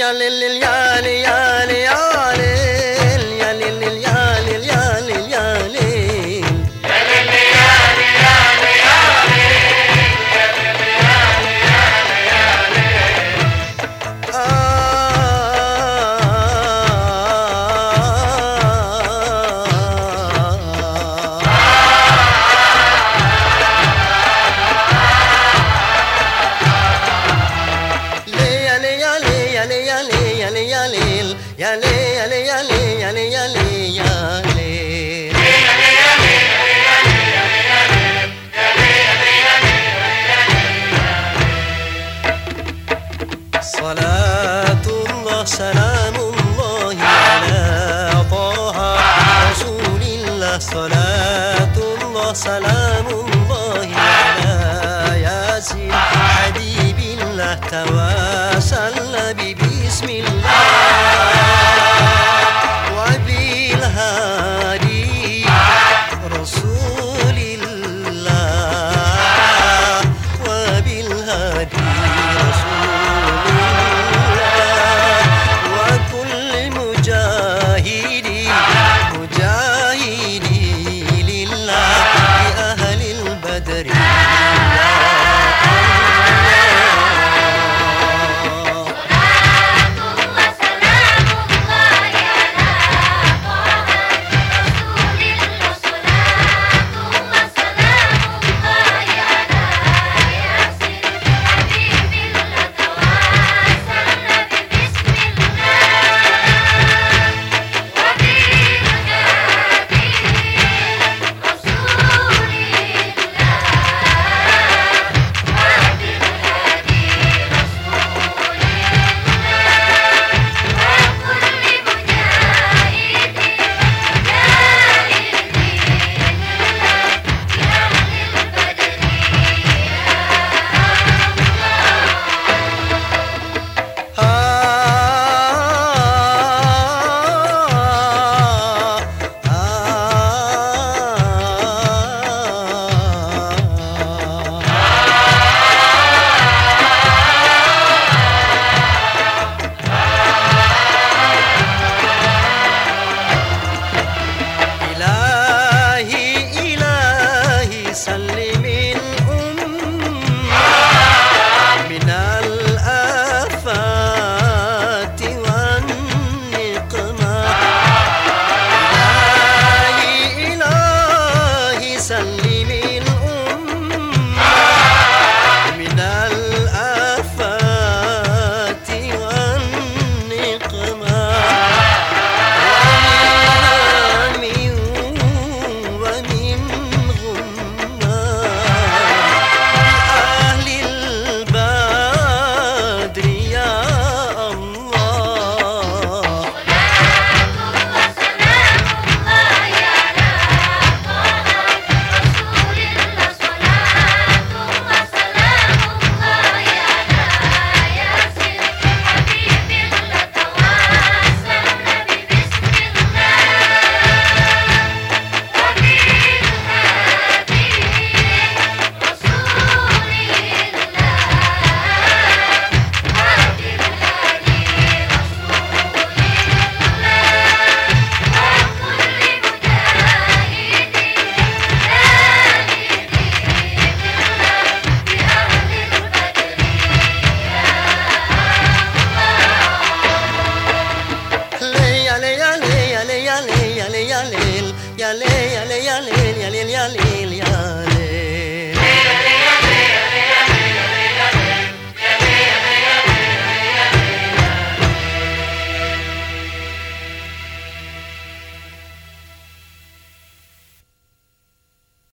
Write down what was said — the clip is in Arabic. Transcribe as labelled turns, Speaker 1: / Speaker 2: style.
Speaker 1: ya lil ya ya صلاة الله سلام الله على طه رسول الله صلاة الله سلام الله على ياسين حبيب الله توسل ببسم الله me lia, lia, lia, lia.